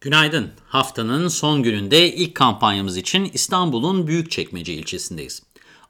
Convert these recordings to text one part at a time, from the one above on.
Günaydın. Haftanın son gününde ilk kampanyamız için İstanbul'un Büyükçekmece ilçesindeyiz.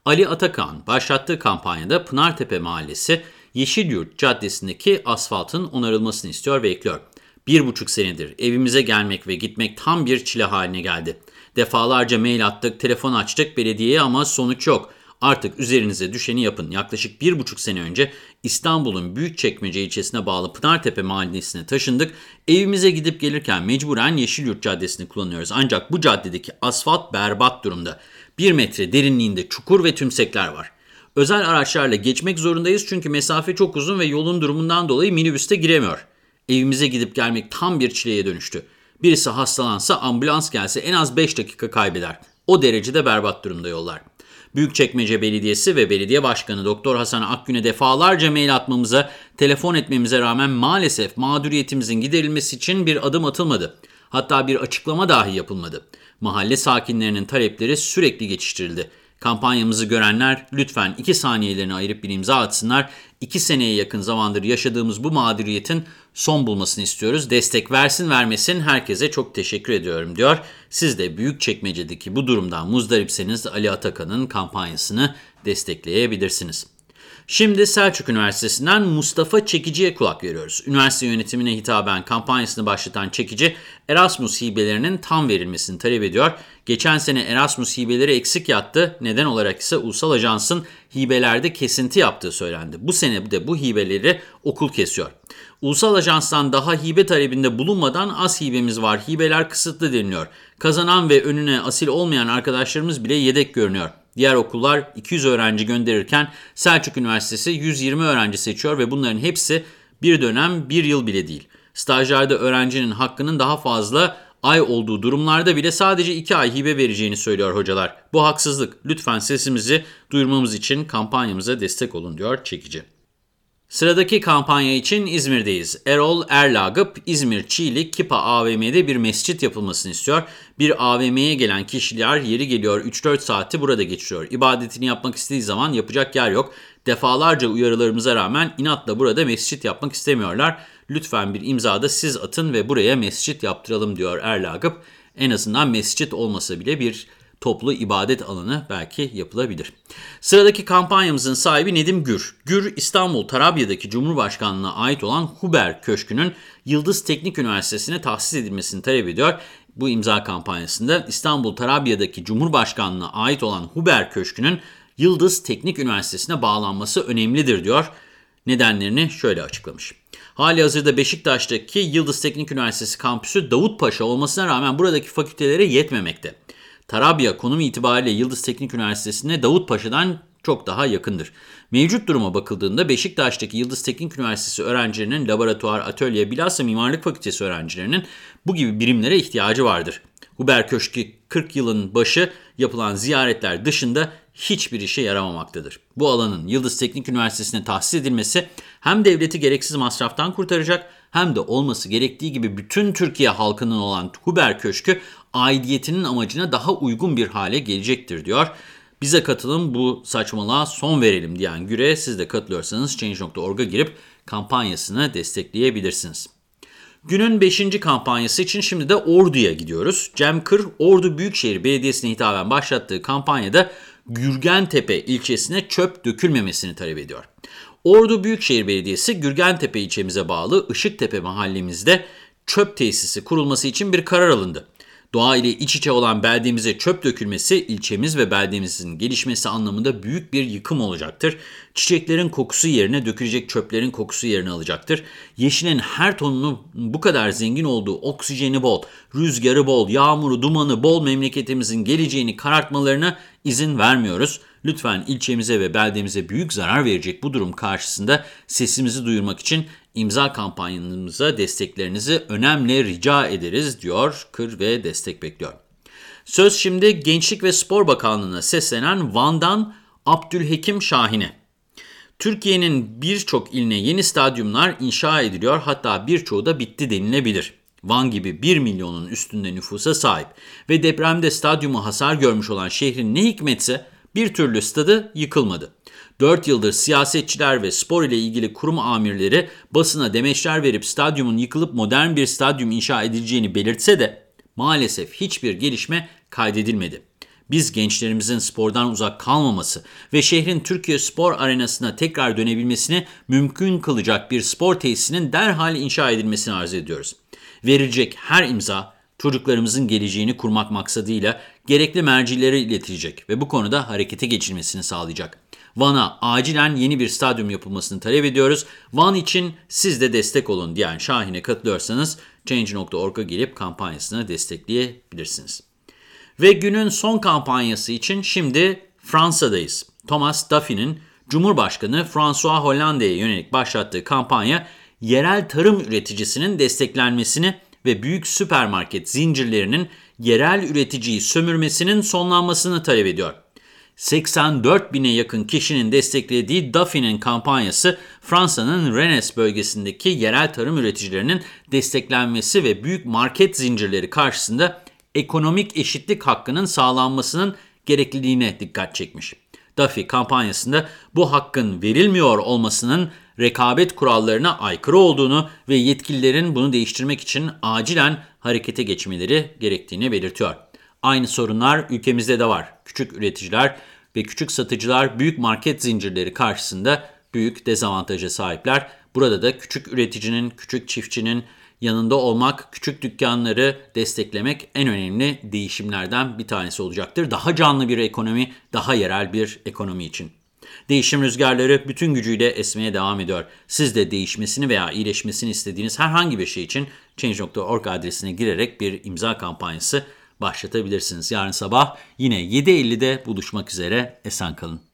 Ali Atakan başlattığı kampanyada Pınartepe Mahallesi Yeşilyurt Caddesi'ndeki asfaltın onarılmasını istiyor ve ekliyor. Bir buçuk senedir evimize gelmek ve gitmek tam bir çile haline geldi. Defalarca mail attık, telefon açtık belediyeye ama sonuç yok. Artık üzerinize düşeni yapın. Yaklaşık bir buçuk sene önce İstanbul'un Büyükçekmece ilçesine bağlı Pınartepe mahallesine taşındık. Evimize gidip gelirken mecburen Yeşilyurt Caddesi'ni kullanıyoruz. Ancak bu caddedeki asfalt berbat durumda. Bir metre derinliğinde çukur ve tümsekler var. Özel araçlarla geçmek zorundayız çünkü mesafe çok uzun ve yolun durumundan dolayı minibüste giremiyor. Evimize gidip gelmek tam bir çileye dönüştü. Birisi hastalansa ambulans gelse en az 5 dakika kaybeder. O derecede berbat durumda yollar. Büyükçekmece Belediyesi ve Belediye Başkanı Doktor Hasan Akgün'e defalarca mail atmamıza, telefon etmemize rağmen maalesef mağduriyetimizin giderilmesi için bir adım atılmadı. Hatta bir açıklama dahi yapılmadı. Mahalle sakinlerinin talepleri sürekli geçiştirildi. Kampanyamızı görenler lütfen 2 saniyelerini ayırıp bir imza atsınlar. 2 seneye yakın zamandır yaşadığımız bu mağduriyetin son bulmasını istiyoruz. Destek versin vermesin herkese çok teşekkür ediyorum diyor. Siz de büyük çekmecedeki bu durumdan muzdaripseniz Ali Atakan'ın kampanyasını destekleyebilirsiniz. Şimdi Selçuk Üniversitesi'nden Mustafa Çekici'ye kulak veriyoruz. Üniversite yönetimine hitaben kampanyasını başlatan Çekici, Erasmus hibelerinin tam verilmesini talep ediyor. Geçen sene Erasmus hibeleri eksik yattı. Neden olarak ise Ulusal Ajans'ın hibelerde kesinti yaptığı söylendi. Bu sene de bu hibeleri okul kesiyor. Ulusal Ajans'tan daha hibe talebinde bulunmadan az hibemiz var, hibeler kısıtlı deniliyor. Kazanan ve önüne asil olmayan arkadaşlarımız bile yedek görünüyor. Diğer okullar 200 öğrenci gönderirken Selçuk Üniversitesi 120 öğrenci seçiyor ve bunların hepsi bir dönem bir yıl bile değil. Stajlarda öğrencinin hakkının daha fazla ay olduğu durumlarda bile sadece 2 ay hibe vereceğini söylüyor hocalar. Bu haksızlık. Lütfen sesimizi duyurmamız için kampanyamıza destek olun diyor çekici. Sıradaki kampanya için İzmir'deyiz. Erol Erlagıp İzmir Çiğli Kipa AVM'de bir mescit yapılmasını istiyor. Bir AVM'ye gelen kişiler yeri geliyor 3-4 saati burada geçiriyor. İbadetini yapmak istediği zaman yapacak yer yok. Defalarca uyarılarımıza rağmen inatla burada mescit yapmak istemiyorlar. Lütfen bir imzada siz atın ve buraya mescit yaptıralım diyor Erlagıp. En azından mescit olmasa bile bir toplu ibadet alanı belki yapılabilir. Sıradaki kampanyamızın sahibi Nedim Gür. Gür, İstanbul Tarabya'daki Cumhurbaşkanlığına ait olan Huber Köşkü'nün Yıldız Teknik Üniversitesi'ne tahsis edilmesini talep ediyor. Bu imza kampanyasında İstanbul Tarabya'daki Cumhurbaşkanlığına ait olan Huber Köşkü'nün Yıldız Teknik Üniversitesi'ne bağlanması önemlidir diyor. Nedenlerini şöyle açıklamış. Hali hazırda Beşiktaş'taki Yıldız Teknik Üniversitesi kampüsü Davutpaşa olmasına rağmen buradaki fakültelere yetmemekte. Tarabya konum itibariyle Yıldız Teknik Üniversitesi'ne Davutpaşa'dan çok daha yakındır. Mevcut duruma bakıldığında Beşiktaş'taki Yıldız Teknik Üniversitesi öğrencilerinin laboratuvar, atölye, bilhassa mimarlık fakültesi öğrencilerinin bu gibi birimlere ihtiyacı vardır. Huber Köşkü 40 yılın başı yapılan ziyaretler dışında hiçbir işe yaramamaktadır. Bu alanın Yıldız Teknik Üniversitesi'ne tahsis edilmesi hem devleti gereksiz masraftan kurtaracak hem de olması gerektiği gibi bütün Türkiye halkının olan Huber Köşkü aidiyetinin amacına daha uygun bir hale gelecektir diyor. Bize katılın bu saçmalığa son verelim diyen Güre siz de katılıyorsanız Change.org'a girip kampanyasını destekleyebilirsiniz. Günün 5. kampanyası için şimdi de Ordu'ya gidiyoruz. Cem Kır, Ordu Büyükşehir Belediyesi'ne hitaben başlattığı kampanyada Gürgentepe ilçesine çöp dökülmemesini talep ediyor. Ordu Büyükşehir Belediyesi Gürgentepe ilçemize bağlı Işıktepe mahallemizde çöp tesisi kurulması için bir karar alındı. Doğa ile iç içe olan beldemize çöp dökülmesi ilçemiz ve beldemizin gelişmesi anlamında büyük bir yıkım olacaktır. Çiçeklerin kokusu yerine dökülecek çöplerin kokusu yerini alacaktır. Yeşilin her tonunun bu kadar zengin olduğu oksijeni bol, rüzgarı bol, yağmuru, dumanı bol memleketimizin geleceğini karartmalarına izin vermiyoruz. Lütfen ilçemize ve beldemize büyük zarar verecek bu durum karşısında sesimizi duyurmak için imza kampanyamıza desteklerinizi önemli rica ederiz diyor Kır ve destek bekliyor. Söz şimdi Gençlik ve Spor Bakanlığı'na seslenen Van'dan Abdülhekim Şahin'e. Türkiye'nin birçok iline yeni stadyumlar inşa ediliyor hatta birçoğu da bitti denilebilir. Van gibi 1 milyonun üstünde nüfusa sahip ve depremde stadyumu hasar görmüş olan şehrin ne hikmetse bir türlü stadı yıkılmadı. 4 yıldır siyasetçiler ve spor ile ilgili kurum amirleri basına demeçler verip stadyumun yıkılıp modern bir stadyum inşa edileceğini belirtse de maalesef hiçbir gelişme kaydedilmedi. Biz gençlerimizin spordan uzak kalmaması ve şehrin Türkiye spor arenasına tekrar dönebilmesini mümkün kılacak bir spor tesisinin derhal inşa edilmesini arz ediyoruz. Verilecek her imza çocuklarımızın geleceğini kurmak maksadıyla gerekli mercilere iletilecek ve bu konuda harekete geçilmesini sağlayacak. Van'a acilen yeni bir stadyum yapılmasını talep ediyoruz. Van için siz de destek olun diyen Şahin'e katılıyorsanız Change.org'a gelip kampanyasını destekleyebilirsiniz. Ve günün son kampanyası için şimdi Fransa'dayız. Thomas Duffy'nin Cumhurbaşkanı François Hollande'ye yönelik başlattığı kampanya yerel tarım üreticisinin desteklenmesini ve büyük süpermarket zincirlerinin yerel üreticiyi sömürmesinin sonlanmasını talep ediyor. 84 bine yakın kişinin desteklediği Duffy'nin kampanyası Fransa'nın Rennes bölgesindeki yerel tarım üreticilerinin desteklenmesi ve büyük market zincirleri karşısında ekonomik eşitlik hakkının sağlanmasının gerekliliğine dikkat çekmiş. Duffy kampanyasında bu hakkın verilmiyor olmasının rekabet kurallarına aykırı olduğunu ve yetkililerin bunu değiştirmek için acilen harekete geçmeleri gerektiğini belirtiyor. Aynı sorunlar ülkemizde de var. Küçük üreticiler ve küçük satıcılar büyük market zincirleri karşısında büyük dezavantaja sahipler. Burada da küçük üreticinin, küçük çiftçinin yanında olmak, küçük dükkanları desteklemek en önemli değişimlerden bir tanesi olacaktır. Daha canlı bir ekonomi, daha yerel bir ekonomi için. Değişim rüzgarları bütün gücüyle esmeye devam ediyor. Siz de değişmesini veya iyileşmesini istediğiniz herhangi bir şey için Change.org adresine girerek bir imza kampanyası başlatabilirsiniz. Yarın sabah yine 7.50'de buluşmak üzere. Esen kalın.